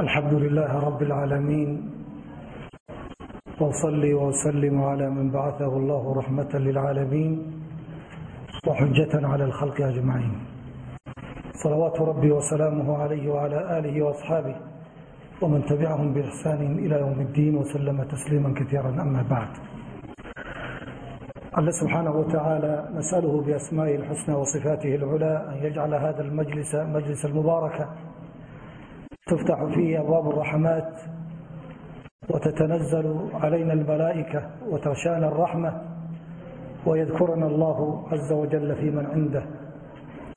الحمد لله رب العالمين وصلي وسلم على من بعثه الله رحمة للعالمين وحجة على الخلق أجمعين صلوات ربي وسلامه عليه وعلى آله وأصحابه ومن تبعهم بإحسان إلى يوم الدين وسلم تسليما كثيرا أما بعد الله سبحانه وتعالى نسأله بأسمائه الحسنى وصفاته العلى أن يجعل هذا المجلس مجلس المباركة تفتح فيه أبواب الرحمات وتتنزل علينا الملائكة وتغشانا الرحمة ويذكرنا الله عز وجل في من عنده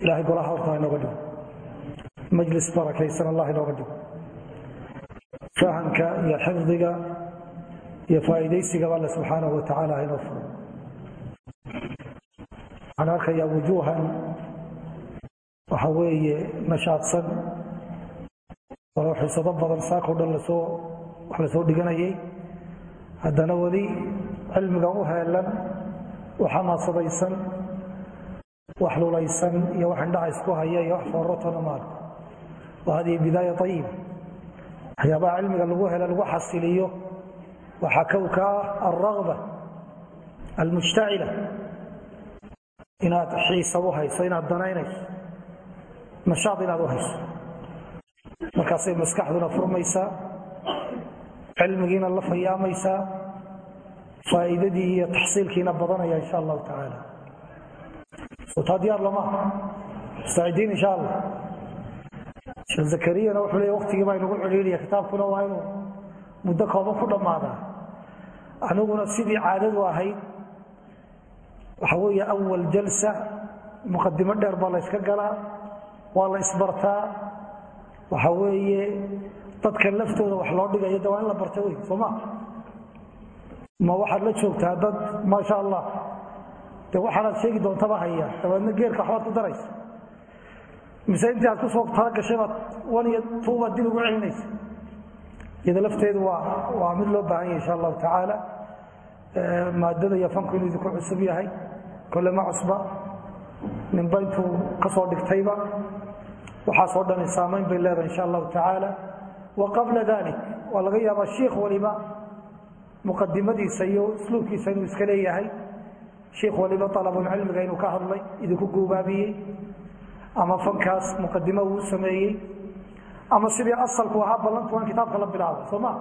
إلهي قل أحرطها نغدو مجلس بركة يسر الله نغدو فهمك يا حفظك يا فائديسك الله سبحانه وتعالى ينفر waxaan arkayaa wujuuhan waxa weeye nashaadsan oo xiisado badan saakoo dhan wax la soo dhiganayay. Haddana weli cilmiga u heelan u wax lulaysan iyo wax indhaha isku haya iyo wax foorotona maal wa hadihi bidaaya ayiba waxyaabaha cilmiga lagu hela lagu xasiliyo waxaa kow ka ah alragba almujtacila. Inaad xiisa u hayso inaad danaynayso. Nashaad inaad u hayso markaasay maskaxduna furmaysaa cilmigiina la fayaamaysaa faa'iidadii iyo taxsiilkiina badanaya insha allahu tacaala. Taa diyaar lama mustaidiin insha allah. Sheekh zakariyana wuxuu leeya waktigii baa inagu celiiliya kitaabkuna waa inuu muddo kooban ku dhammaadaa. Aniguna sidii caadadu ahayd waxa weeye awal jalsa muqadimo dheer baa la yska galaa waa la isbartaa waxa weeye dadka laftooda wax loo dhigayo de waa in la barta wey soo ma? Waxaad la joogtaa dad maasha allah de waxaanaad sheegi doontaba haya dabeedna geerka waxbaad ku daraysa. Mise intii aad ku soo talagashay baad wan iyo tuubaad dib ugu celinaysa. Iyada lafteedu waa waa mid loo baahan yahay insha allahu tacaala. Maadada iyo fanku inuu idinku cusub yahay. Kole ma cusba ninba intuu ka dhigtayba waxaasoo dhani saamayn bay leedahay insha allahu tacaala. Wa qabla dalik waa laga yaabaa shiikh waliba muqadimadiisa iyo isluubkiisa inuu iska leeyahay. Shiikh waliba alabulcilmiga inuu ka hadlay idinku guubaabiyey ama fankaas muqadimo uu sameeyey ama sidii asalku ahaa ballantu in kitaabka la bilaabo soo ma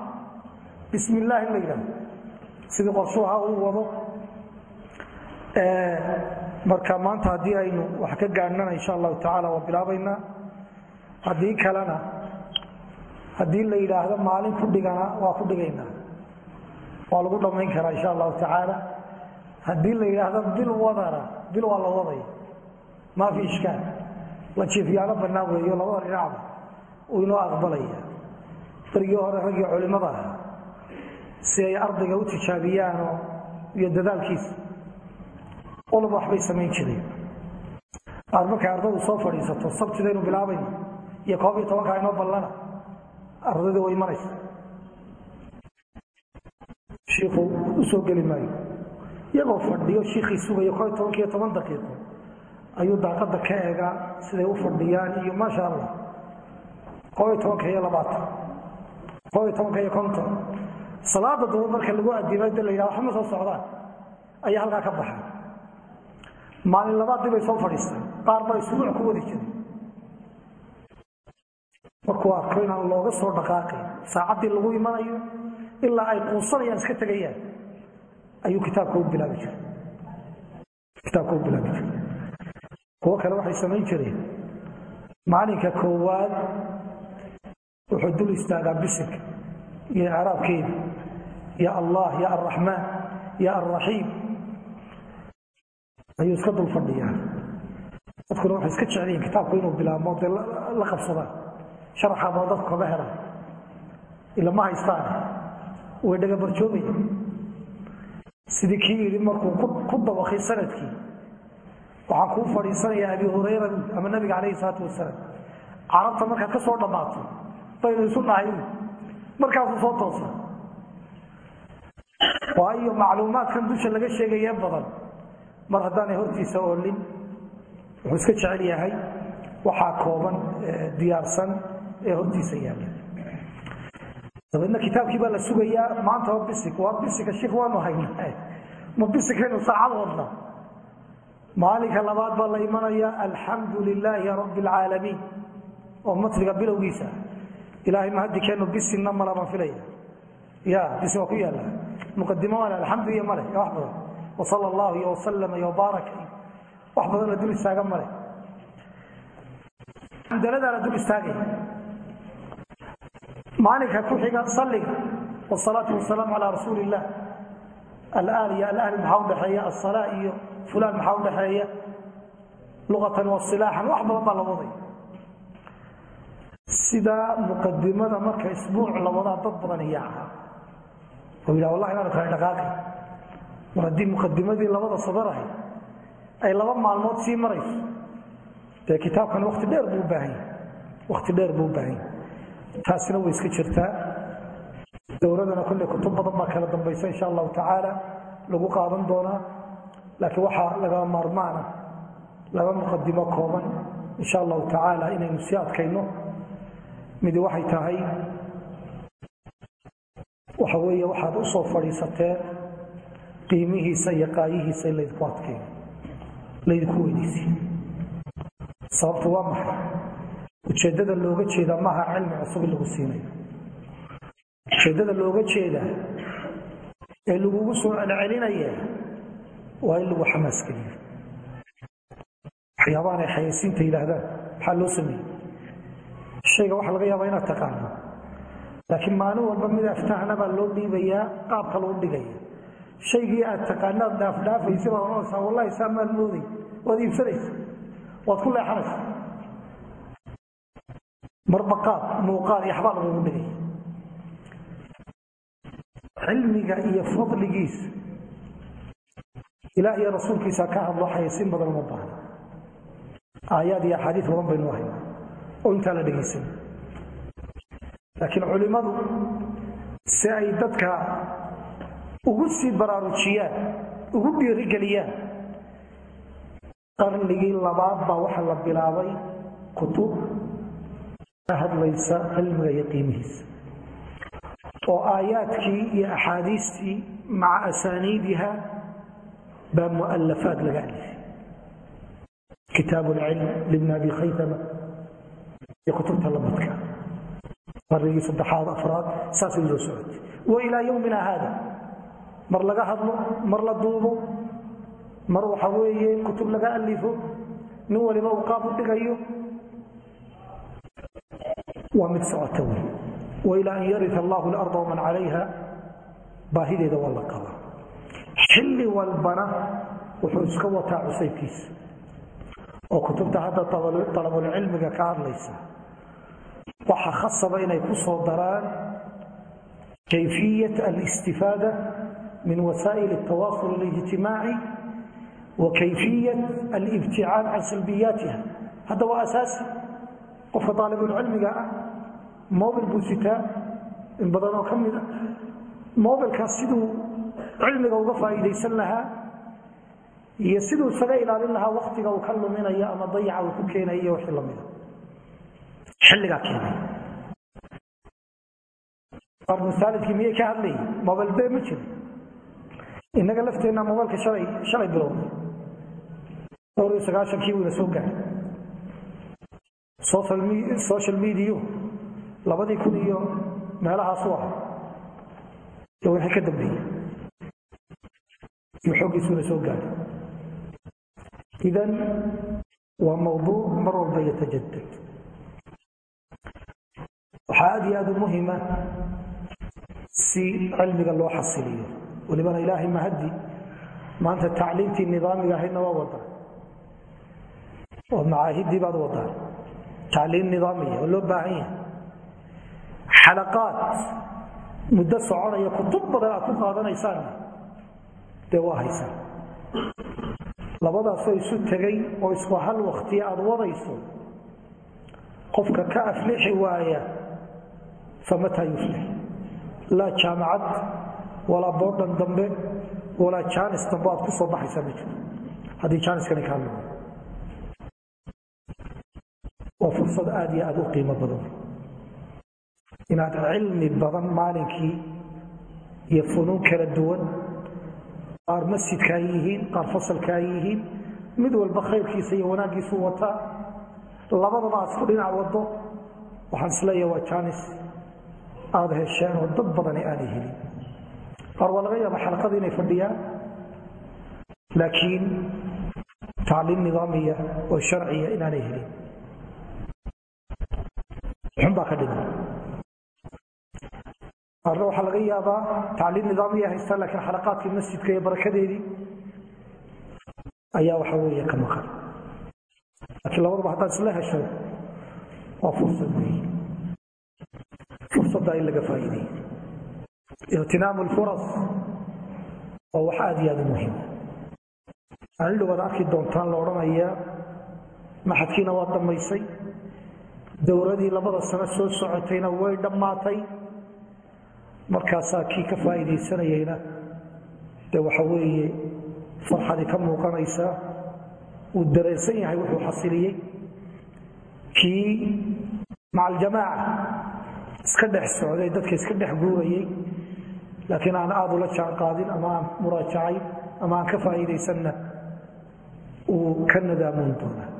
bismi illah in la yidhahdo sidii qorshuha uu wado. Marka maanta haddii aynu wax ka gaadhnana insha allahu tacala waa bilaabaynaa haddii kalena haddii la yidhaahdo maalin ku dhigana waa ku dhigaynaa waa lagu dhammayn karaa insha allahu tacaala. Haddii la yidhaahdo bil wadana bil waa la wadaya maa fi ishkaal. La jiifyaano bannaan weeyo labada dhinacba uu inoo aqbalaya. Dargii hore raggii culimmada ah si ay ardayga u tijaabiyaanoo iyo dadaalkiisa olaba waxbay samayn jireen. Aad markay ardadu soo fadhiisato sabtidaynu bilaabayno iyo koob iyo tobankaa inoo ballana. Ardayda way imanaysa shiikhu u soo geli maayo. Iyagoo fadhiyo shiikhii sugayo koob iyo tobankiiyo toban daqiiqo ayuu daaqadda ka eegaa siday u fadhiyaan iyo maasha allah koob iyo tobanka iyo labaatan. Koob iyo tobanka iyo konton. Salaada daba marka lagu adimay de la yidhaha waxma soo socdaan ayaa halkaa ka baxay. Maalin labaadii bay soo fadhiistaan. Qaar baa isbuuc ku wadi jiray markuu arko inaan looga soo dhaqaaqayn saacaddii lagu imanayo ilaa ay quusanayaan iska tegayaan ayuu kitaabka u bilaabi jiray. Kitaabka u bilaabi jiray. Kuwo kale waxay samayn jireen. Maalinka koowaad wuxuu dul istaagaa bisinka iyo icraabkeeda ya allah ya alraxmaan ya alraxiim ayuu iska dul fadhiyaa. Dadkuna waxay iska jeclayiin kitaabku inuu bilaabmo dee la qabsadaan sharaxaabaa dadku kaga helaan ila ma haystaan? Way dhagabarjoogaya sidii kii yidhi markuu ku dabakay sannadkii waxaan kuu fadhiisanayaa abi hurayra ama nabiga calayhi salaatu wasalaam. Carabta markaad ka soo dhammaato baynu isu dhahay markaasuu soo toosa. Waayo macluumaadkan dusha laga sheegayee badan. Mar haddaanay hortiisa oolin wuxuu iska jecel yahay. Waxaa kooban diyaarsan ee hortiisa yaalla dabeedna kitaabkii baa la sugayaa maanta waa bisig waa bisiga shik waanu haynaa. Ma bisigaynu saacad wadna maalinka labaad baa la imanaya alxamdu lilaahi rabbi alcaalamiin oo matniga bilowgiisa. Ilaahay mahadikeenu bisinna mala baan filaya. Ya bisi waa ku yaalla muqadimo male alxamdu iyo male wax badan. Wasala allahu iyo wasalama iyo wabaaraka iyo wax badan la dul istaaga male. Xamdaladaa la dul istaagaya maalinka ku xiga saliga wsalaatu wasalaamu calaa rasuuli illah alaal iyo alahl maxaa udhaxeeya iyo fulaan maxaa udhaxeeya luqatan wasilaaxan wax badan baa la waday. Sidaa muqadimada marka isbuuc la wadaa dad badan iyaa ahaa oo yidha wallahi inaanu kala dhaqaaqi. Mar haddii muqadimadii labada sadarahay ay laba maalmood sii marayso dee kitaabkan wakti dheer buu ubaahan yahy wakti dheer buu u baahan yahy taasina way iska jirtaa. Dowladana kolley kutub badan baa kala dambaysa insha allahu tacaala. Lagu qaadan doonaa. Laakiin waxaa laga maarmaana laba muqadimo kooban insha allahu tacaala inaynu sii adkayno. Midi waxay tahay waxa weeye waxaad u soo fadhiisateen qiimihiisa iyo qaayihiisa in laydinku adkeeyo laydinku weynaysiyo sababtu waa maxay ujeeddada looga jeedaa maaha cilmi cusub in lagu siinayo ujeeddada looga jeedaa ee lagugu soo celcelinaya waa in lagu xamaasgeliyo waxyaabahan ay xayaysiinta yidhaahdaan. Maxaa loo sameeyey shayga waxaa laga yaabaa inaad taqaano. Laakiin maalin walba mid aftahna baa loo dhiibayaa qaabka loo dhigaya. Shaygii aad taqaanaad dhaafdhaafaysa baad ohanaysaa wallahi saa maad mooday waad iibsanaysa waad ku leexanaysa marba qaab muuqaal iyo waxbaa lagugu dhigaya cilmiga iyo fadligiisa ilaah iyo rasuulkiisa ka hadlo xayaysiin badan uma baahna. Aayaad iyo axaadiis badan baynu hayna oo intaa la dhegaysan laakiin culimmadu si ay dadka ugu sii baraarujiyaan ugu dhiirigeliyaan qarnigii labaad baa waxaa la bilaabay kutub ka hadlaysa cilmiga iyo qiimihiisa oo aayaadkii iyo axaadiistii maca asaaniidiha baa mu'alafaad laga alifay kitaab lcilm libni abi khaytama iyo kutubta lamadka qarnigii saddexaad afraad saasay loo socotay. Wa ilaa yowmina haada. Mar laga hadlo mar la duubo mar waxa weeye kutub laga alifo nin waliba uu qaab u dhigayo waa mid socota wey wailaa an yaria allahu larda waman calayha baahideeda waa la qabaa xilli walbana wuxuu iska wataa cusaybkiisa. Oo kutubta hadda alabulcilmiga ka hadlaysa. Waxa khasaba inay ku soo daraan kayfiyat alistifaada min wasaa'il altawaasul alijtimaaci wa kayfiyat alibticaad can salbiyaatiha. Hadda waa asaasi. Qofka aalibulcilmiga ah mobil buu sitaa in badan oo ka mid a. Mobilkaas siduu cilmiga uga faa'iidaysan lahaa iyo siduu isaga ilaalin lahaa waktiga uu ka luminayo ama dayaca uu ku keenayo wixii lamida xilligaa keenay. Qarnusaalidkii miyay ka hadlayay? Mobil be ma jiro innaga lafteenna mobilka halay shalay bilowday dhowr iyo sagaashankii wuu soo gaaray. Social mediyu labadii kun iyo meelahaasu ah iyo wixii ka dambeeyey iyo xooggiisuuna soo gaaray idan waa mawduuc mar walba yatajadad waxaa aad iyo aad u muhima si cilmiga loo xasiliyo. Walibana ilaahay mahaddi maanta tacliimtii nidaamiga ahaydna waa wadaa oo macaahiddii baad wadaa tacliim nidaamiya oo loo baahan yahay xalaqaad muddo soconaya kutub badan aad ku qaadanaysaanna dee waa haysaan labadaasoo isu tegay oo isku hal waktiya aad wadayso qofka ka aflixi waaya famataa yuflix. Laa jaamacad walaa boodhan dambe walaa jaanis dambe aad ku soo baxaysaa ma jiro haddii jaaniskani kaa lumo waa fursad aad iyo aad u qiimo badan inaad cilmi badan maalinkii iyo funuun kala duwan qaar masjidka ay yihiin qaar fasalka ay yihiin mid walba khayrkiisa iyo wanaaggiisu wataa labadaba aad isku dhinac wado waxaan isleeyaha waa jaanis. Aada hesheen oo dad badani aanay helin. Qaar waa laga yaaba xalaqada inay fadhiyaan laakiin tacliim nidaamiya oo sharciya inaanay helin. Xunbaa ka dhiman qaarna waxaa laga yaabaa tacliim nidaamiya haystaan laakiin xalaqaadkii masjidka iyo barakadeedii ayaa waxa weeye ka maqan laakiin labadaba haddaad isla hesho waa fursad wey fursaddaa in laga faa'iideeyo. Ikhtinaamu lfuras waa wax aada iyo aada u muhiima anidhowaad arki doontaan la odhanayaa maxadkiina waa dhammaysay dowradii labada sano soo socotayna way dhammaatay markaasaa kii ka faa'iidaysanayayna dee waxa weeye farxadi ka muuqanaysaa wuu dareensan yahay wuxuu xasiliyey. Kii maca aljamaaca iska dhex socday dadka iska dhex guurayey laakiin aan aada ula jaan qaadin ama aan muraajacayn ama aan ka faa'iidaysanna uu ka nadaamoon doonaa.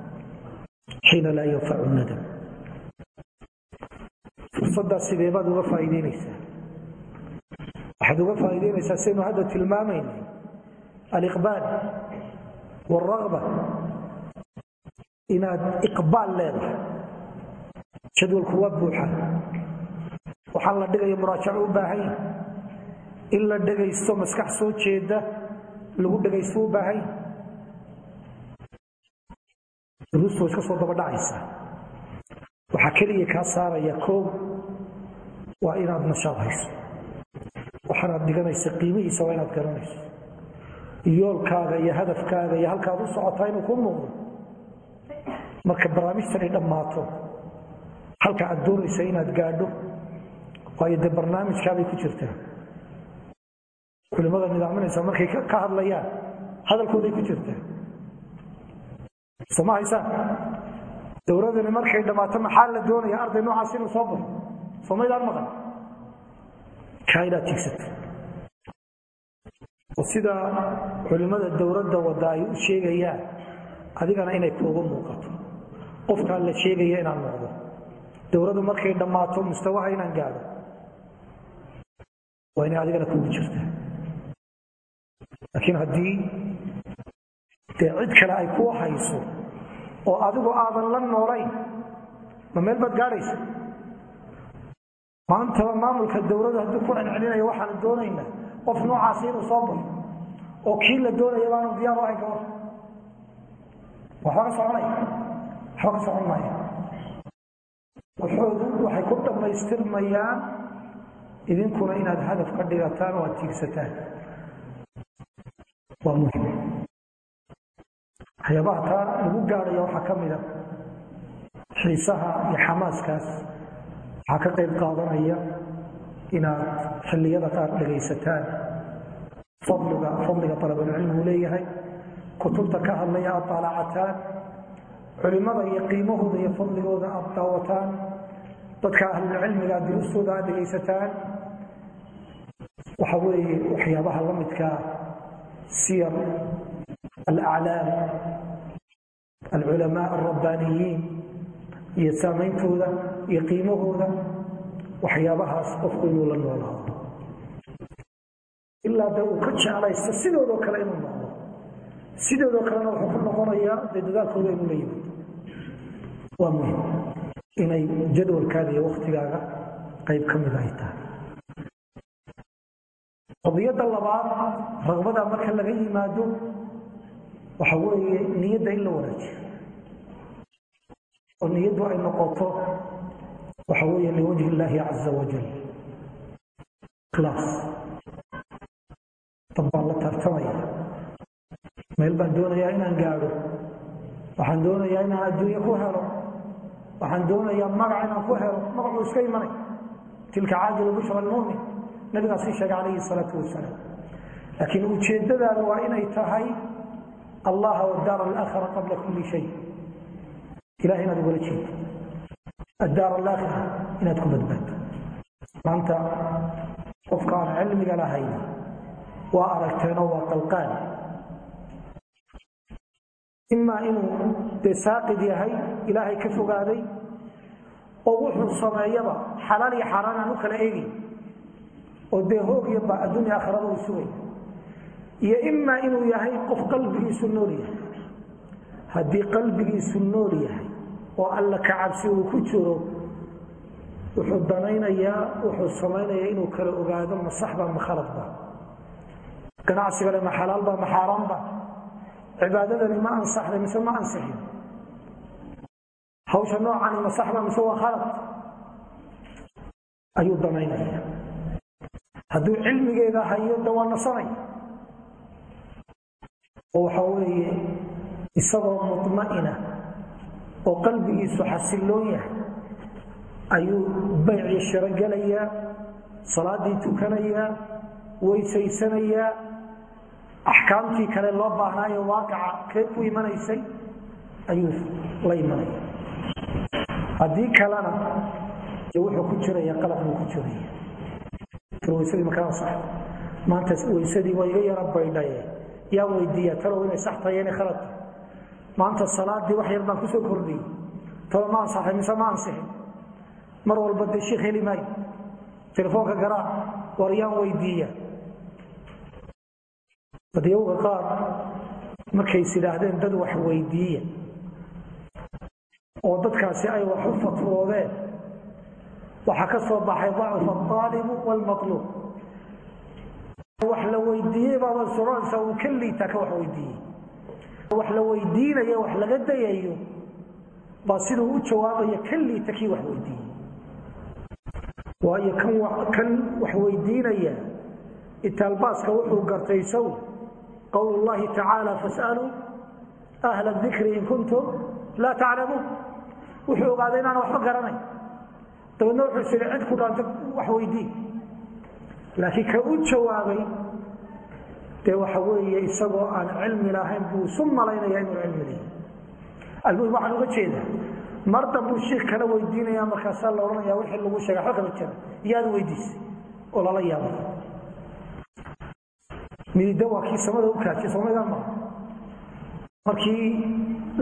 Xiina laa yanfacu nadam. Fursaddaas sideebaad uga faa'iideynaysaa waxaad uga faa'iideynaysaa saynu hadda tilmaamaynay. Aliqbaal waalragba inaad iqbaal leedahay. Jadwalku waa buuxa. Waxaan la dhigaya muraajaco u baahan. In la dhegaysto maskax soo jeeda lagu dhegaysto u baahan. Duruustu way iska soo dabadhacaysaa waxaa keliya kaa saaraya koow waa inaad nashaad hayso waxaanaad dhiganaysa qiimihiisa waa inaad garanayso. Yoolkaaga iyo hadafkaaga iyo halkaad u socotaa inuu ku muuqdo. Marka barnaamijtani dhammaato halka aad doonaysa inaad gaadho waayo dee barnaamijkaabay ku jirtaa. Culimmada nidaaminaysa markay ka hadlayaan hadalkooday ku jirtaa. Soma haysaan dowladani markay dhammaato maxaa la doonaya arday noocaas inuu soo baxo. Somaydaan maqan inaad oo sida culimmada dowladda wadda ay u sheegayaan adigana inay kuugu muuqato. Qofkaa la sheegaya inaan noqdo. Dowladdu markay dhammaato mustawaha inaan gaadho. Waa inay adigana kuugu jirtaa laakiin haddii dee cid kale ay kuu hayso oo adigu aadan la noolayn ma meel baad gaadhaysa maantaba maamulka dowladdu hadduu ku celcelinayo waxaanu doonaynaa qof noocaasi inuu soo baxo oo kii la doonaya baanu diyaar u ahayn ka war waxba ka soconaya waxba ka socon maaya waxoodu waxay ku dhammaystirmayaan idinkuna inaad hadaf ka dhigataan oo aad tiigsataan waa muhiim waxyaabaha taa lagu gaadhaya waxaa ka mida xiisaha iyo xamaaskaas waxaa ka qayb qaadanaya inaad xilliyada qaar dhegaysataan fadliga fadliga alabulcilmigu leeyahay. Kutubta ka hadlaya aad daalacataan culimmada iyo qiimahooda iyo fadligooda aad daawataan. Dadka ahlulcilmiga duruustooda aad dhegaysataan waxa weeye waxyaabaha la midkaa siyar alaclaam alculamaa alrabbaaniyiin iyo saameyntooda iyo qiimahooda waxyaabahaas qofku inuu la noolaado. Ilaa de uu ka jeclaysto sidoodoo kale inuu noqdo. Sidoodoo kalena wuxuu ku noqonayaa dadaalkooda inuu la yimaado waa muhiim inay jadwalkaaga iyo waktigaaga qayb ka mid ay tahay. Qadiyadda labaad raqbada marka laga yimaado waxa weeye niyadda in la wanaajiyo oo niyaddu ay noqoto waxa weeye liwajhi illaahi caza wajal ikhlaas dad baan la tartamaya. Meel baan doonayaa inaan gaadho. Waxaan doonayaa inaan adduunye ku helo. Waxaan doonayaa magac inaan ku helo. Magacuu iska imanay. Tilka caajilu bushra almumin nabigaas ii sheegay calayhi salaatu wasalaam laakiin ujeeddadaada waa inay tahay allaha wadaar alaakhira qabla kulli shay ilahay inaad ugala jeedo addaar alaakhira inaad ku badbaadto maanta qofka aan cilmiga lahayn waa aragteenoo waa qalqaan imaa inuu dee saaqid yahay ilaahay ka fogaaday oo wuxuu sameeyaba xalaal iyo xaaraan aan u kala eegay oo dee hoogya ba adduunya aakhirada u sugay iyo imaa inuu yahay qof qalbigiisu nool yahay haddii qalbigiisu nool yahay oo alla ka cabsi uu ku jiro wuxuu danaynayaa wuxuu samaynayaa inuu kala ogaado ma saxba ma khaladba ganacsigale ma xalaalba ma xaaraanba cibaadadani ma ansaxday mise ma ansixin hawsha noocani ma saxba mise waa khalad? Ayuu danaynaya hadduu cilmigeeda hayo de waa nasanaya oo waxa weeye isagoo mudma'ina oo qalbigiisu xasilloon yahay ayuu baycii shiro gelayaa salaaddii tukanayaa weysaysanayaa axkaamtii kale loo baahnaayo waaqica kee ku imanaysay ayuu la imanaya. Haddii kalena wuxuu ku jiraya qalab buu ku jiraya. Weysadii makaa sax maanta weysadii waa iga yara baydhaye yaa weydiiya talow inay sax tahay inay khalad tahay maanta salaadii wax yar baan ku soo kordhiyey. Talo ma ansaxay mise ma ansixin mar walba dee shiikh heli maayo. Telefoonka garaac war yaan weydiiya. Badyowga qaar markays idhaahdeen dad wax weydiiya. Oo dadkaasi ay wax u fatwoodeen waxaa ka soo baxay dacfa aalibu wlmaluub wax la weydiiyey baaba suranaysa uu ka liitaa ka wax weydiiyey wax la weydiinaya wax laga dayayo baa siduu u jawaabaya ka liita kii wax weydiiyey waayo kan wax weydiinaya itaalbaaska wuxuu gartay isagu qowl llahi tacaala fasaluu ahla dikri in kuntum laa taclamuun. Wuxuu ogaaday inaana waxba garanay. Dabeedna wuxuu siri cid ku dhaanta wax weydii laakiin ka u jawaabay dee waxa weeye isagoo aan cilmi lahayn buu isu malaynaya inuu cilmi leeyahy almuhim waxaan uga jeedaa mar dambuu shiikh kala weydiinaya markaasaa la odhanaya wixii lagu sheegay waxba kama jira yaad weydiisay oo lala yaabay midida waa kii samada u kaajay somaydaan maa markii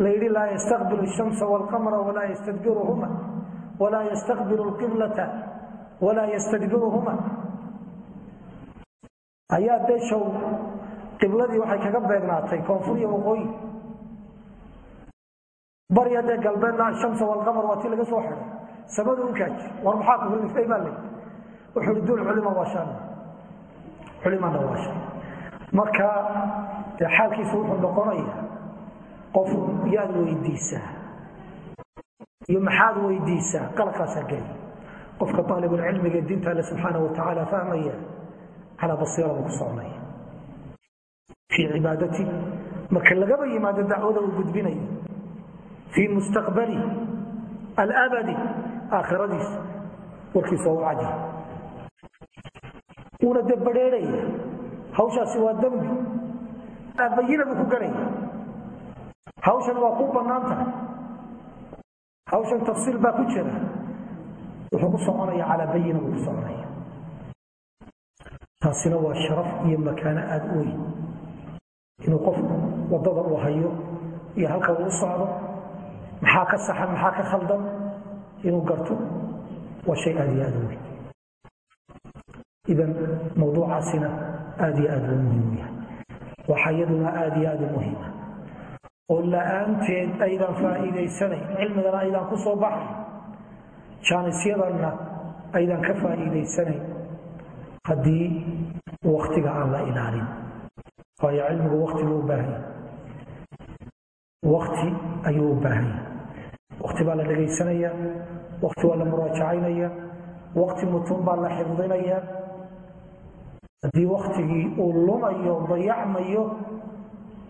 la yidhi laa yastaqbilu shamsa waalqamra walaa yastadbiruhuma walaa yastaqbilu lqiblata walaa yastadbiruhuma ayaa dee show qibladii waxay kaga beegnaatay koonfur iyo waqooyi. Bari haddee galbeedna ashamsa waalqamar waa tii laga soo xiday samada u war maxaa kuhulifay baa lay wuxuu hi duul culima waashan culimana waashan marka dee xaalkiisu wuxuu noqonaya qof yaad weydiisaa iyo maxaad weydiisaa qalabkaasaa geli qofka aalibulcilmiga diinta alle subxaana watacaala fahmaya calaa basiira buu ku soconaya fii cibaadati marka lagaba yimaado dacwada uu gudbinayo. Fii mustaqbali alabadi aakhiradiisa warkiisa u cadi uuna hawshaasi waa dembi bayina buu ku garaya hawshan waa ku bannaan hawshan tafsiil baa ku jira. Wuxuu ku soconaya calaa bayina buu ku soconaya taasina waa sharaf iyo makaano aada u weyn. Inuu qofku waddada uu hayo iyo halka uu u socdo maxaa ka saxan maxaa ka khaldan? Inuu garto waa shay aad iyo aad u weyn. Idan mawduucaasina aad iyo aad buu muhiim yahay. Waxaa iyaduna aad iyo aad muhiima. Oo la'aanteed aydan faa'iidaysanayn cilmigana aydan ku soo baxayn jaanisyadanna aydan ka faa'iidaysanayn haddii waktiga aan la ilaalin waayo cilmigu wakti buu u baahanya wakti ayuu u baahanya wakti baa la dhegaysanaya wakti waa la muraajacaynaya wakti mutuun baa la xifdinaya. Haddii waktigii uu lumayo dayacmayo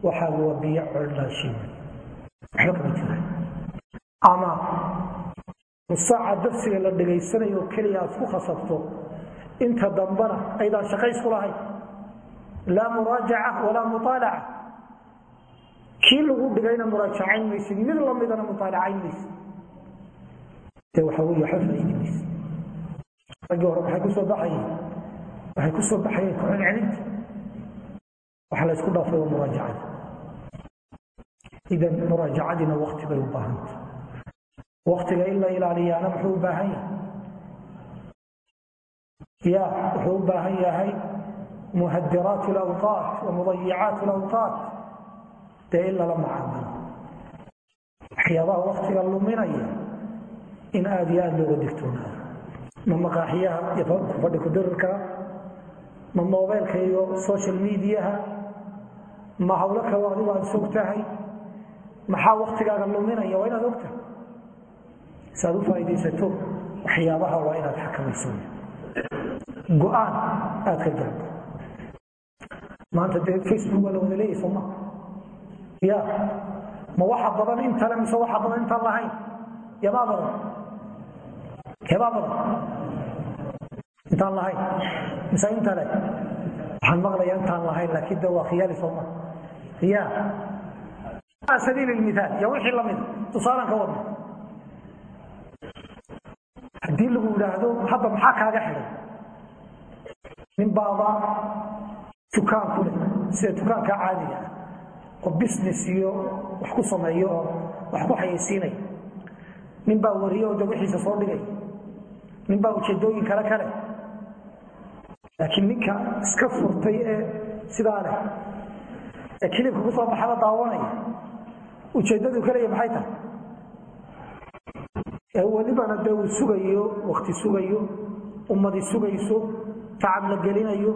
waxaa waa biyo coldhaashin waxba kama jira ama musaaca darsiga la dhegaysanayo keliya aad ku khasabto inta dambana aydaan shaqaysku lahayn. Laa muraajaca walaa muaalaca kii lagu dhigayna muraajacayn maysid mid lamidana muaalacayn maysid. De waxa wey waxba faaidi maysid. Raggii hore maxay ku soo baxayeen. Waxay ku soo baxayeen ku celcelinta waxa la ysku dhaafay waa muraajacada idan muraajacadiina wakti u baahanta waktiga in la ilaaliyaana muxuu u baahan yahay ya wuxuu u baahan yahay muhadiraat alawqaat wa mudayicaat alawqaat. Dee in lala macaamilo waxyaabaha waktiga luminaya in aada iyo aada looga digtoonaado ma maqaaxiyaha iyo fadhi kudirarka ma mobeylka iyo social mediaha ma hawlo kalo adigu aad sog tahay maxaa waktigaaga luminaya? Waa inaad ogtahay si aad u faaidaysato waxyaabaha waa go'aan aad ka gaarto. Maanta dee facebook waa la wada leeyahy sooma ya ma waxa badan intale mise waxa badan intaan lahayn? Yabaa badan. Yabaa badan. Intaan lahayn. Mise intale waxaan maqlaya intaan lahayn laakiin de waa khiyaali sooma ya. Sabiil miaal iyo wixii lamida tusaalaan ka wadna haddii lagu yidhaahdo hadda maxaa kaaga xidhay nin baaba dukaan ku leh sida dukaanka caadiga oo business iyo wax ku sameeyo oo wax ku xayaysiinaya nin baa wariye oo de wixiisa soo dhigay. Nin baa ujeedooyin kale kale. Laakiin ninka iska furtay ee sidaa leh ee kilibka ku soo baxada daawanaya ujeeddadu kaleya maxay tahay? Ee welibana dee uu sugayo wakti sugayo ummadi sugayso tacab la gelinayo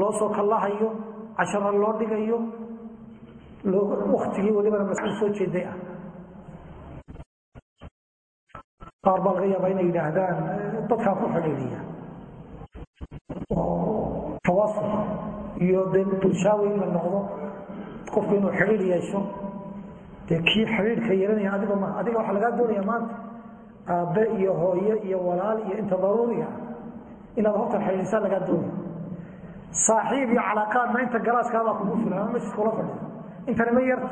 loo soo kallahayo cashara loo dhigayo waktigii welibana mas'uul soo jeeday ah. Qaar baa laga yaabaa inay yidhaahdaan dadkaa ku xidhiidhiya. Oo tawaasul iyo dee bulshaawi in la noqdo qofku inuu xidhiidh yeesho dee kii xidhiidhka yeelanaya adiga ma adiga waxaa lagaa doonaya maanta aabbe iyo hooye iyo walaal iyo inta daruuriga ah inaad horta xidhiidhsaa lagaa doonaya saaxiib iyo calaaqaadna inta galaaskaabaa kugu filan ama mesis kula fadhiya intani ma yarta?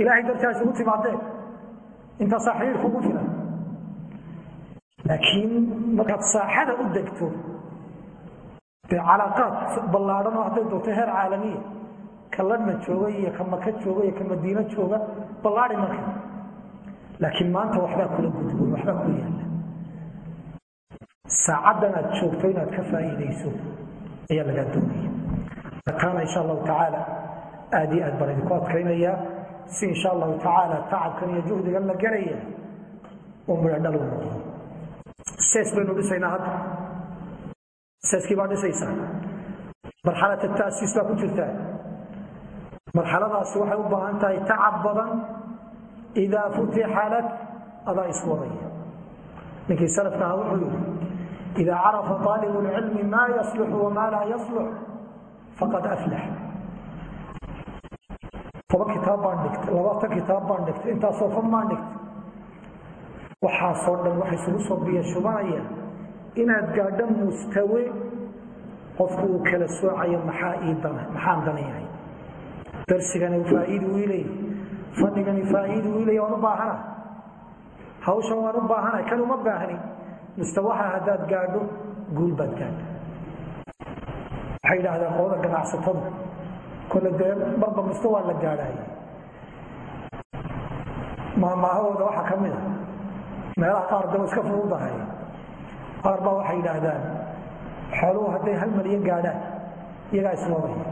Ilaahay dartaa isugu timaadeen? Intaasaa xidhiidh kugu filan. Laakiin markaad saaxada u degto dee calaaqaad ballaadhan oo hadday doonto heer caalamiya ka ladhna jooga iyo ka maka jooga iyo ka madiino jooga ballaadi marka. Laakiin maanta waxbaa kula gudboy waxbaa ku yaalla saacaddan aad joogto inaad ka faa'iidayso ayaa lagaa doonaya. Taana insha allahu tacaala aad iyo aad baan idinku adkaynayaa. Si insha allahu tacaala tacabkan iyo juhdigan la garaya oo midhodhal u noqdo. Sees baynu dhisaynaa hadda. Seeskii baa dhisaysaa. Marxalata taasiis baa ku jirtaa marxaladaasi waxay u baahan tahay tacab badan. Idaa futixa lak adaa iswadaya ninkii salafka aha wuxuu yidhi idaa carafa aalibu lcilmi maa yaslux wamaa laa yaslux faqad aflax toban kitaab baan dhigtay labaatan kitaab baan dhigtay intaasoo fan baan dhigtay waxaasoo dhan waxay isugu soo biyashubanayaan inaad gaadho mustawe qofku uu kala soocayo maxaa ii dana maxaan danayahay darsigani faaiid uu ilay fadhigani faaiid uu ilay waan u baahana hawshan mustawaha haddaad gaadho guul baad gaadho waxay yidhaahdaan qolada ganacsatadu. Kole dee marba mustawaa la gaadhaya maamaahahooda waxaa ka mid a meelaha qaar daba iska fududahay qaar baa waxay yidhaahdaan xooluhu hadday hal malyan gaadhaan iyagaa iswadaya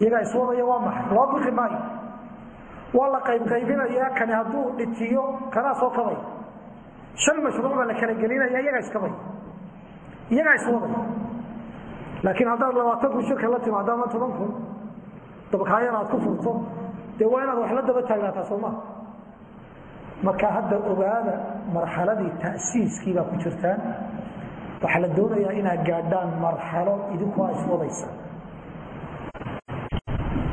iyagaa iswadaya waa maxay? Loo biki maayo. Waa la qaybqaybinaya kani hadduu dhitiyo kanaa soo kabay shan mashruuc baa la kala gelinaya iyagaa iskabay iyagaa iswadaya laakiin haddaad labaatan kun shirka la timaado ama toban kun dabakaayan aad ku furto dee waa inaad wax la daba taagnaataa sooma marka hadda ogaada marxaladii ta'siiskii baa ku jirtaan waxaa la doonayaa inaad gaadhaan marxalo idinku aa iswadaysa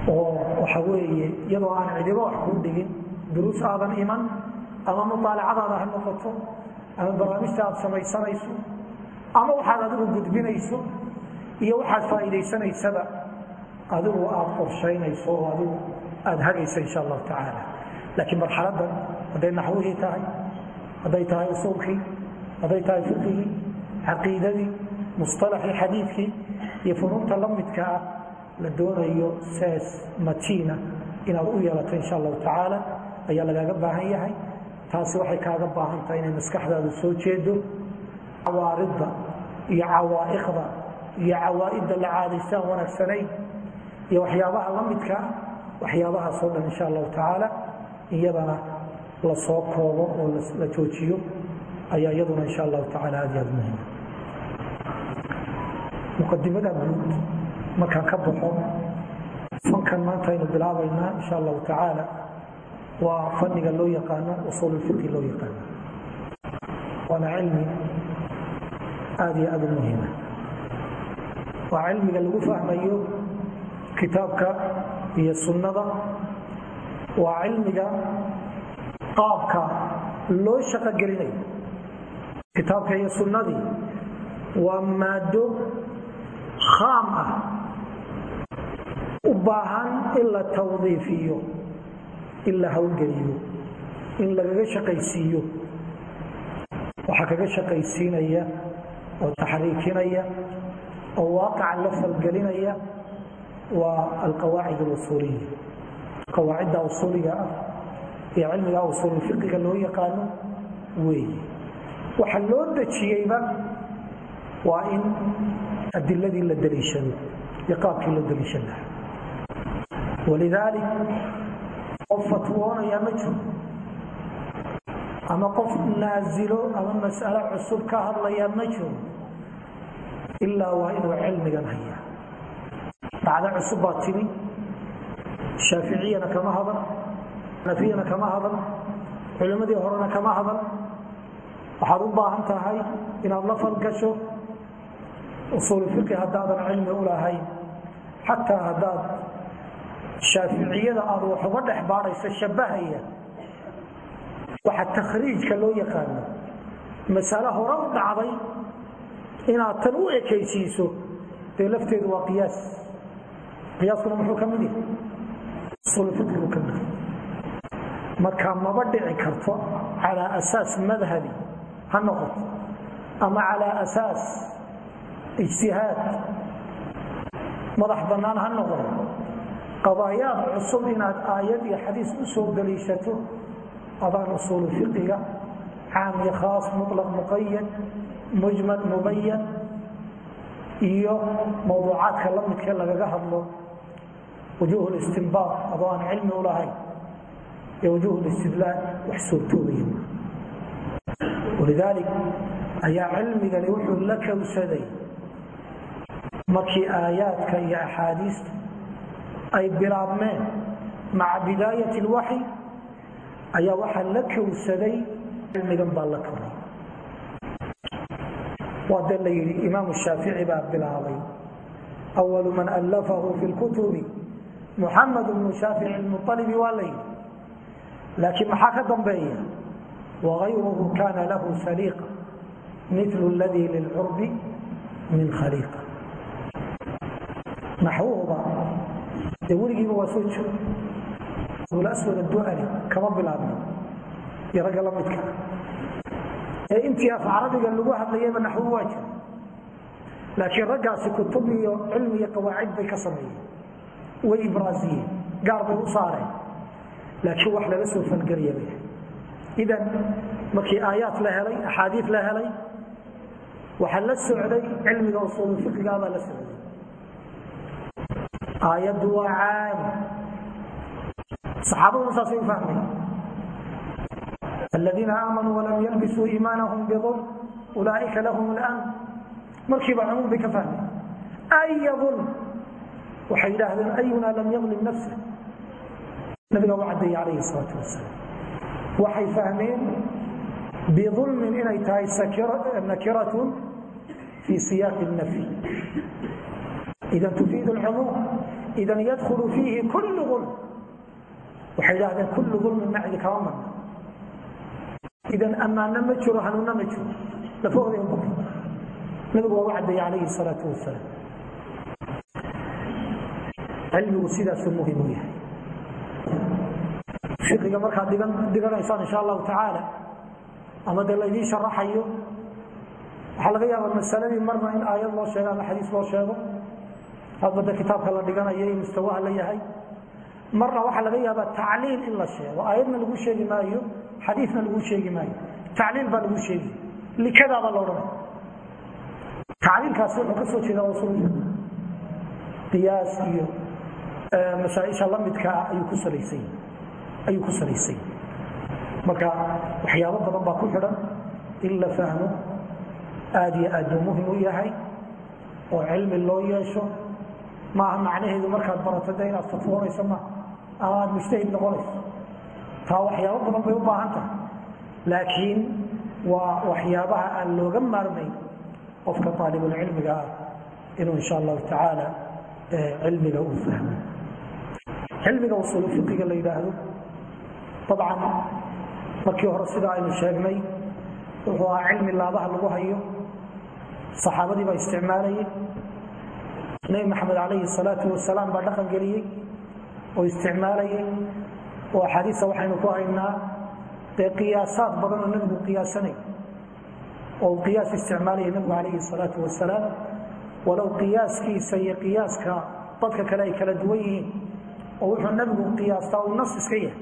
oo waxa weeye iyadoo aan cidiba wax kuu dhigin duruus aadan iman ama mutaalacadaada ha noqoto ama barnaamijta aad samaysanayso ama waxaad adigu gudbinayso iyo waxaad faa'iidaysanaysaba adigu aad qorshaynayso oo adigu aad hagayso insha allahu tacaala. Laakiin marxaladdan hadday naxwihii tahay hadday tahay usuulkii hadday tahay fiqigii caqiidadii musطalaxii xadiidkii iyo funuunta la ah la doonayo sees matiina inaad u yeelato insha allahu tacaala ayaa lagaaga baahan yahay taasi waxay kaaga baahan tahay inay maskaxdaadu soo jeedo cawaaridda iyo cawaa'iqda iyo cawaa'idda la caadaystaan wanaagsanayn iyo waxyaabaha la midka ah waxyaabahaasoo dhan insha allahu tacaala iyadana la soo koobo oo la joojiyo ayaa iyaduna insha allahu tacaala aad aad muhima muqadimada guud markaan ka baxo fankan maanta aynu bilaabaynaa insha allahu tacaala waa faniga loo yaqaano usuululfiqi loo yaqaano. Waana cilmi aad iyo aad u muhiima waa cilmiga lagu fahmayo kitaabka iyo sunnada. Waa cilmiga qaabka loo shaqo gelinayo kitaabka iyo sunnadii waa maado khaam ah. U baahan in la tawdiifiyo in la hawlgeliyo in lagaga shaqaysiiyo. Waxaa kaga shaqaysiinaya oo taxriikinaya oo waaqaca la falgelinaya waa alqawaacid alusuuliya qawaacidda usuuliga ah iyo cilmiga usuululfiqiga loo yaqaano weeye waxa loo dejiyeyba waa in adiladii la daliishado iyo qaabkii loo daliishan lahaa walidaalik qof fatwoonaya ma jiro. Ama qof naasilo ama mas'alo cusub ka hadlaya ma jiro. Ilaa waa inuu cilmigan hayaa. Dhacdo cusub baa timi. Shaaficiyana kama hadal. Xanafiyana kama hadal. Culimmadii horena kama hadal. Waxaad u baahan tahay inaad la falgasho usuul fiqi haddaadan cilmi u lahayn. Xataa haddaad shaaficiyada aad wax uga dhex baadhaysa shabbahaya waxa takhriijka loo yaqaano. Masale hore u dhacday inaad tan u ekaysiiso dee lafteedu waa qiyaas. Qiyaaskuna muxuu ka mid yahay? Usuul fiqigu ka mid marka maba dhici karto calaa asaas madhabi ha noqoto ama calaa asaas ijtihaad madax bannaan ha noqon qadaayaad cusub inaad aayad iyo xadiis u soo daliishato adaan usuulu fiqiga caam iyo khaas muطlaq muqayad mujmal mubayan iyo mawduucaadka la midkee lagaga hadlo wujuuh listinbaad adoo aan cilmi u lahayn iyo wujuuh listidlaal wax suurtoobaya walidaalik ayaa cilmigani wuxuu la kowsaday markii aayaadka iyo axaadiista ay bilaabmeen maca bidaayat اlwaxy ayaa waxaa la kowsaday cilmigan baa la koray waa de la yidhi imaam shaafici baa bilaabay awalu man allafahu fi lkutubi muxamed bnu shaafici lmualibi waa la yidhi. Laakiin maxaa ka dambeeya? Wagayruhu kana lahu saliiqa mil ladii lilcurbi min khaliiqa. Naxwuhuba dee weligiiba waa soo jiro. Abulaswad aduali kama bilaabno. Iyo ragga la midka. Ee intii af carabiga lagu hadlayayba naxwu waa jira. Laakiin raggaasi kutub iyo cilmi iyo qawaacid bay ka sameeyeen. Way ibraasiyeen gaar bay u saareen. Laakiin wax laga soo falgelaya bay idan markii aayaad la helay axaadiid la helay waxaa la socday cilmiga usuulu la socday aayaddu waa caali saxaabaduna saasay u fahmay aladiina aamanuu walam yalbisuu iimaanahum biulm ulaaika lahum lamn markiiba cumuum bay ka fahmay aya ulm waxay yidhaahdeen ayuna lam yadlim nafsa nabigaa u caddeeyey calayhi salaatu wasalaam waxay fahmeen biulmin inay tahay nakiratun fii siyaaqi nafy ida tufiid cumuum idan yadkulu fiihi kullu ulm waxay dhahdeen kullu ulmin macdi kama marna idan ammaanna ma jiro hanuunna ma jiro lafahooda ma nabigu waa u cadeeye calayhi salaau wasalaam cilmigu sidaasuu muhiim u yahay fiqiga markaad dhiganaysaan insha allahu tacaala ama dee laydiin sharaxayo waxaa laga yaaba masaladii marna in aayad loo sheego hadbada kitaabka la dhiganayo in mustawaha la yahay. Marna waxaa laga yaabaa tacliil in la sheego. Aayadna lagu sheegi maayo xadiisna lagu sheegi maayo. Tacliil baa lagu sheegi. Likadaabaa la odhanaya tacliilkaasi wuxuu ka soo jeedaa usul qiyaas iyo masaaisha lamidkaa ayuu ku salaysan ayuu ku salaysay marka waxyaabo badan baa ku xidhan in la fahmo. Aad iyo aad buu muhiim u yahay. Oo cilmi loo yeesho maaha macnaheedu markaad barato de inaad fatwoonayso ma aad mujtahid noqonayso. Taa waxyaabo badan bay u baahan tahay. Laakiin waa waxyaabaha aan looga maarmayn qofka aalibulcilmiga ah inuu insha allahu tacaala cilmiga uu fahmo. Cilmiga usuulu la yidhaahdo. Dabcan markii hore sidaa aynu sheegnay wuxuu ahaa cilmi laabaha lagu hayo. Saxaabadii baa isticmaalayay nebi maxamed calayhi salaatu wasalaam baa dhaqan geliyey oo isticmaalayay. Oo axaadiista waxaynu ku haynaa dee qiyaasaad badan oo nebigu qiyaasanay. Oo uu qiyaas isticmaalaya nebigu calayhi salaatu wasalaam walow qiyaaskiisa iyo qiyaaska dadka kale ay kala duwan yihiin oo wuxuu nebigu qiyaastaa uu nas iska yahay.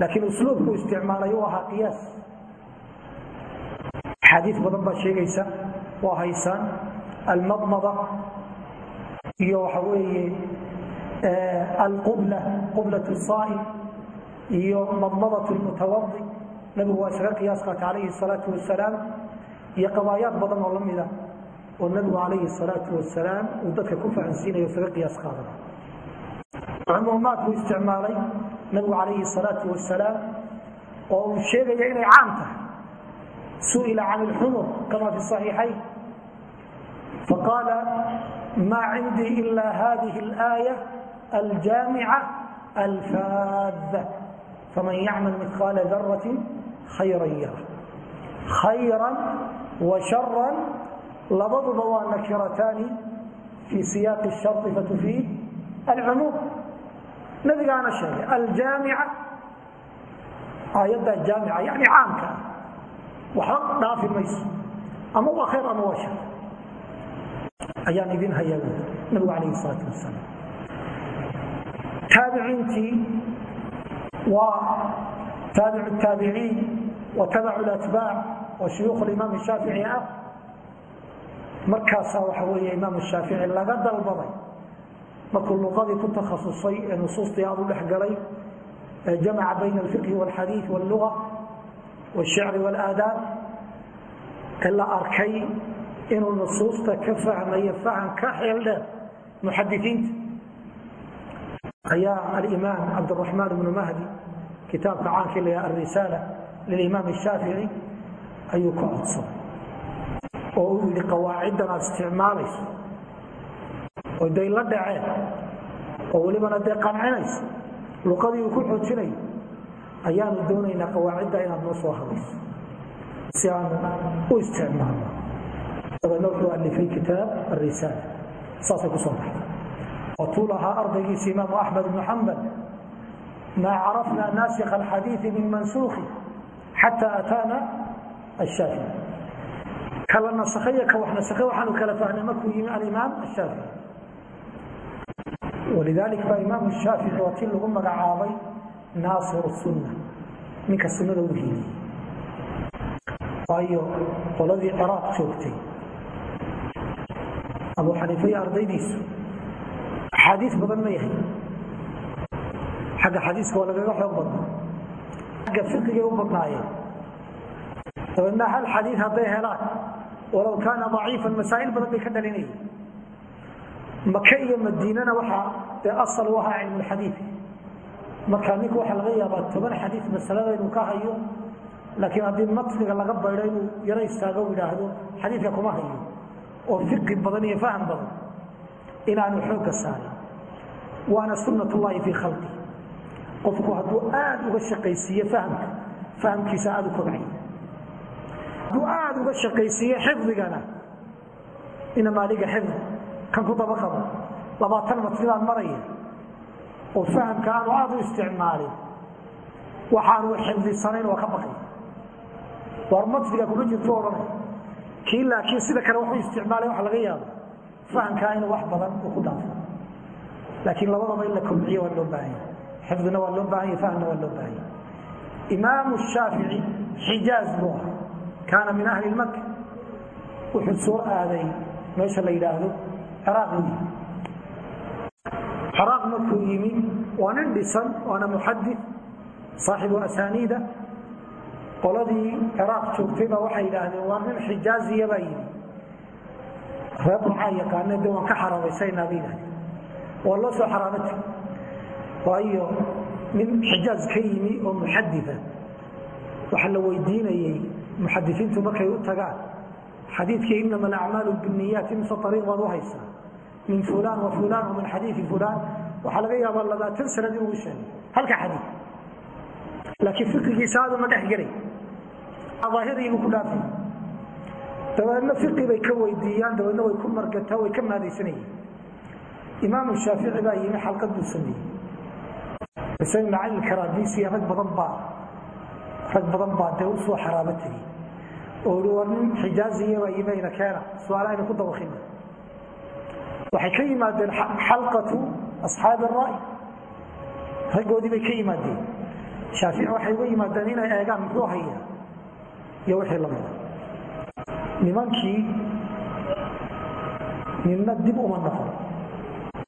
Laakiin usluubku isticmaalay u ahaa qiyaas. Axaadiis badan baa sheegaysa waa haysaan. Almadmada iyo waxa weeye alqubla qublat saa'im iyo madmadat lmutawadi nabigu waa isaga qiyaas qaata calayhi salaatu wasalaam iyo qadaayaad badan oo la mida oo nabigu calayhi salaatu wasalaam uu dadka ku fahansiinayo isaga qiyaas qaadana cumuumaad buu isticmaalay nabigu calayhi salaatu wasalaam oo uu sheegaya inay caam tahay. Su'ila can ilxumur kama fi صaxiixayn faqaala ma cindii ilaa hadihi اlaaya aljaamica alfaada faman yacmal miqaala darati khayran yara. Khayran wa sharan labaduba waa nakirataani fii siyaaq shari fatufiid alcumuum. Nabigaana sheegay aljaamica aayaddaa jaamica yani caamka ah waxba dhaafi mayso ama waa khayr ama waa shar ayaan idin hayaa nabigu calayhi salaatu wasalaam taabiciintii waa taabicu taabiciin wa tabacu oo shuyuukh limaam shaafici ah. Markaasaa waxa weeye imaam shaafici laga dalbaday markuu luqadii ku takhasusay ee nusuustii aad u dhex galay jamaca bayna alfiqhi walxadiid walluga washicri walaadaab ee la arkay inuu nusuusta ka fahmayo faham ka xeel dheer muxadisiinta ayaa alimaam cabdiraxmaan ibnu mahdi kitaabka caankii la alrisaala lilimaam shaafici ayuu ka codsaday oo uu yidhi qawaaciddan aad isticmaalayso oo day la dhaceen oo welibana dee qancinayso luqadii uu ku xoojinayo ayaanu doonaynaa qawaacidda inaad noo soo habayso si aanu u isticmaalno dabeedna wuxuu alifay kitaab waayo qoladii ciraaq joogtay abu xaniifa iyo ardaydiisu badan ma yahay. Xagga xadiiska waa lagaga xoog badnaa. Xagga fiqigay u badnaayeen dabeedna hal xadiid hadday helaan walow kaana daciifan masaa'il badan bay ka dhalinayeen. Maka iyo madiinana waxaa dee asal u ahaa cilmu lxadiid marka ninku waxaa laga yaabaa toban xadiid masalada inuu ka hayo laakiin haddii matniga laga baydho inuu yaro istaago yidhaahdo xadiidka kuma hayo oo fiqi badan iyo faham badan inaanu xoogga saarin waana sunnat ullahi fii khalqi. Qofku hadduu aad uga shaqaysiiye fahamka fahamkiisa aad u kobcay. Hadduu aad uga shaqaysiiye xifdigana inama adiga xifdi kan ku daba labaatan matnidaan maraya oo fahamka aanu aad u isticmaalin waxaanu xifdisanayn waa ka baqay. Waar matniga kuma jirto odhanay kii laakiin sida kale waxu isticmaalay waxa laga yaaba fahamkaa inuu wax badan uu ku dhaafo laakiin labadaba in la kobciyo waa loo baahanya xifdina waa loo baahanya fahmna waa loo baahanya imaamu shaafici xijaaz buu aha kaana min ahli maka wuxuu soo aaday meesha la yidhaahdo ciraaq u yimi ciraaq markuu yimi waa nin dhisan waana muxadid saaxibu asaniida qoladii ciraaq joogtay baa waxay yidhaahdeen waa nin xijaaziya baa yimi reer maxaa yaqaane de waan ka xaraamaysaynaa bay yidhahdeen waa loo soo xaraamata waayo nin xijaaz ka yimi oo muxadida waxaa la weydiinayey muxadisiintu markay u tagaan xadiikii inama alacmaalu biniyaat imse ariiq u haysaa min fulan wa fulan min xadiii fulan waxaa laga yaabaa labaatan sanad inuu sheegay. Halka xadii laakiin fiqigiisa aaduma dhex gelay aahiriibuu ku dhaafay dabeedna fiqi bay ka weydiiyaan dabeedna way ku margataa way ka maadaysanayeen imaamu shaafici baa yimi xalqad buu sameeyey. Xusein macalin karaabisi rag badan baa rag badan baa dee u soo xaraabo tegey oo war nin xijaaziya baa yimayna keena su'aalahayna ku dabakina waxay ka yimaadeen xalqatu asxaabi ara'i raggoodii bay ka yimaadeen. Shaafici waxay uga yimaadeen inay eegaan muxuu hayaa iyo wixii lamida nimankii ninna dib uma noqon.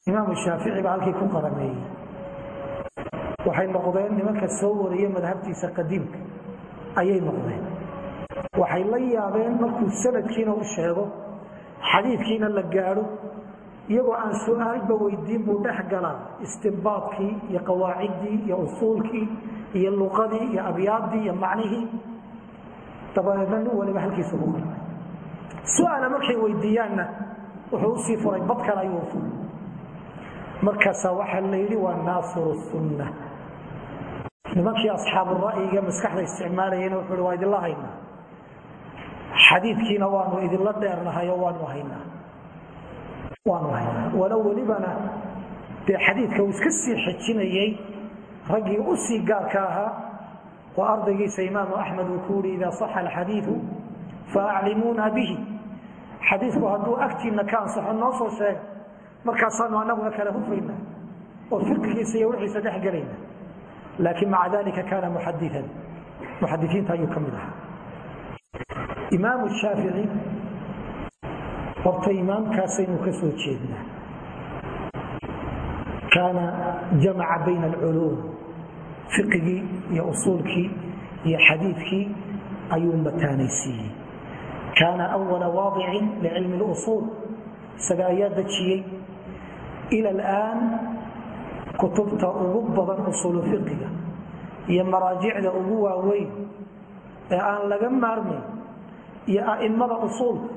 Imaamu shaafici baa halkii ku qarameeyey. Waxay noqdeen nimanka soo wariya madhabtiisa qadiimka. Ayay noqdeen. Waxay la yaabeen markuu sanadkiina u sheego xadiidkiina la gaadho iyagoo aan su'aalba weydiin buu dhex galaa istimbaadkii iyo qawaaciddii iyo usuulkii iyo luqadii iyo abyaaddii iyo macnihii dabadeedna nin waliba halkiisa ugu qaray su'aala markay weydiiyaanna wuxuu u sii furay bad kale ayuu furay. Markaasaa waxaa la yidhi waa naasiru sunna. Nimankii asxaabu ra'yiga maskaxda isticmaalayana wuxuu waa idinla haynaa. Xadiidkiina waanu idinla dheernahayo waanu haynaa. Waanu haynaa. Walow welibana dee xadiidka uu iska sii xejinayey raggii u sii gaarka ahaa oo ardaygiisa imaamu axmed uu ku yihi idaa saxa alxadiidu faaclimuuna bihi. Xadiidku hadduu agtiinna ka ansaxo noo soo sheega markaasaanu anaguna kala hufayna oo fiqigiisa iyo wixiisa dhex gelayna laakiin maca dalika kaana muxadian muxadiiinta ayuu ka mid ahaa. Imaamu shaafici horta imaamkaasaynu ka soo jeednaa. Kaana jamaca bayna alculuum fiqigii iyo usuulkii iyo xadiidkii ayuu mataanaysiiyey. Kaana awala waadicin licilmi اlusuul isaga ayaa dejiyey. Ila alaan kutubta ugu badan usuulu fiqiga iyo maraajicda ugu waaweyn ee aan laga maarmayn iyo a'immada usuulka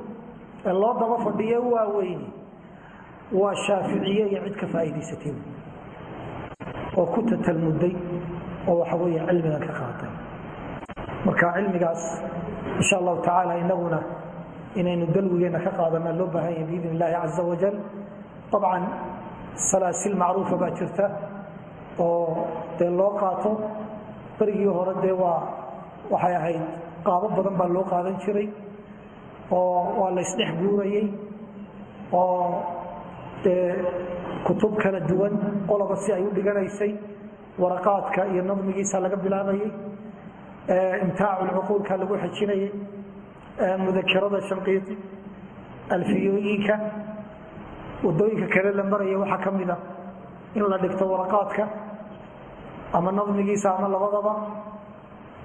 ee loo daba fadhiyo waaweyni waa shaaficiye iyo cid ka faa'iidaysatay oo ku tatalmuday oo waxa weeye cilmigan ka qaatay. Marka cilmigaas insha allahu tacaala inaguna inaynu dalwigeenna ka qaadana loo baahan yahay biidn illahi caza wajal abcan salaasil macruufa baa jirta oo dee loo qaato. Berigii hore dee waa waxay ahayd qaabo badan baa loo qaadan jiray oo waa la guurayey oo dee kutub kala duwan qoloba si ay u dhiganaysay waraqaadka iyo nadmigiisa laga bilaabayey imtaacu lcuquulka lagu xejinayey mudakerada shanqiiti alfiyooyinka waddooyinka kale la maraya waxaa ka mida ah in la dhigto waraqaadka ama nadmigiisa ama labadaba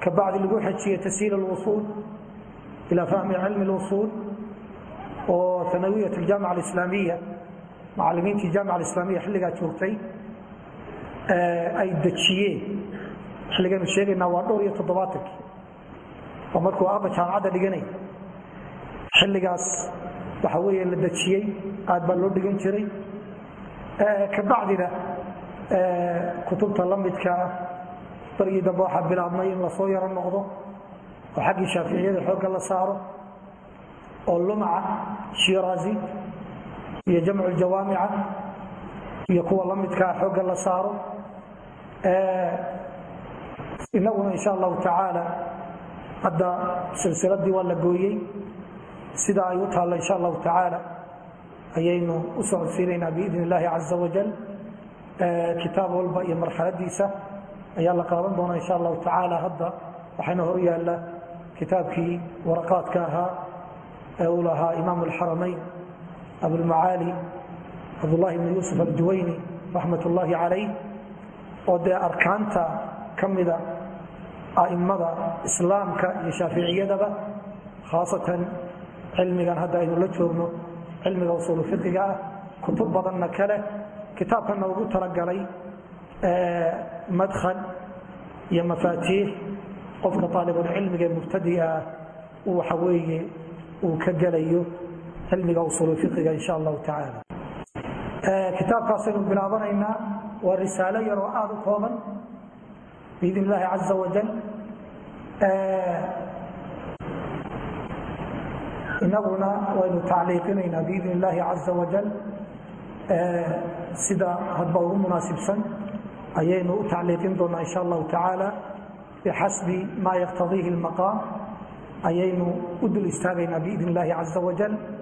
kabacdi lagu xejiye tasiil اwusuul ilaa fahmi cilmi اwusuul oo anawiyat jaamica islaamiya macalimiintii jaamica islaamiya xilligaa joogtay ay dejiyeen. Xilligaynu sheegaynaa waa dhowr iyo toddobaatankii oo markuu aaba jaamacadda dhiganay. Xilligaas waxa weeye la dejiyey aad baa loo dhigan jiray. Kabacdina kutubta la midkaa barigii dambe waxaa bilaabmay in la soo yaro noqdo oo xaggii shaaficiyada xoogga la saaro oo lumca shiraazi iyo jamcu ljawaamica iyo kuwa la midkaa xoogga la saaro inaguna insha allahu tacaala hadda silsiladii waa la gooyey. Sida ay u taalla insha allahu tacaala ayaynu u socodsiinaynaa biidn illaahi caza wajal kitaab walba iyo marxaladiisa. Ayaa la qaadan doonaa insha allahu tacaala hadda. Waxayna hor yaalla kitaabkii waraqaadka ahaa ee uu lahaa imaam alxaramayn abulmacaali cabdullahi bni yuusuf aljuwayni raxmat ullaahi calayh oo dee arkaanta ka mida a'immada islaamka iyo shaaficiyadaba khaasatan cilmigan hadda aynu la joogno cilmiga usuulu fiqiga ah kutub badanna kale kitaabkanna ugu talagalay madkhal iyo mafaatiix. Qofka aalibulcilmiga ee mubtadiga ah waxa weeye uu ka gelayo cilmiga usuulu fiqiga insha allahu tacaala kitaabkaasaynu bilaabanaynaa waa risaalo yar oo aada u kooban biidn illaahi caza wajal inaguna waynu tacliiqinaynaa biidn illaahi caza wajal sida hadba ugu munaasibsan ayaynu u tacliiqin doonaa insha allahu tacaala bixasbi maa yaqtadiihi lmaqaam ayaynu u dul istaagaynaa biidn illaahi caza wajal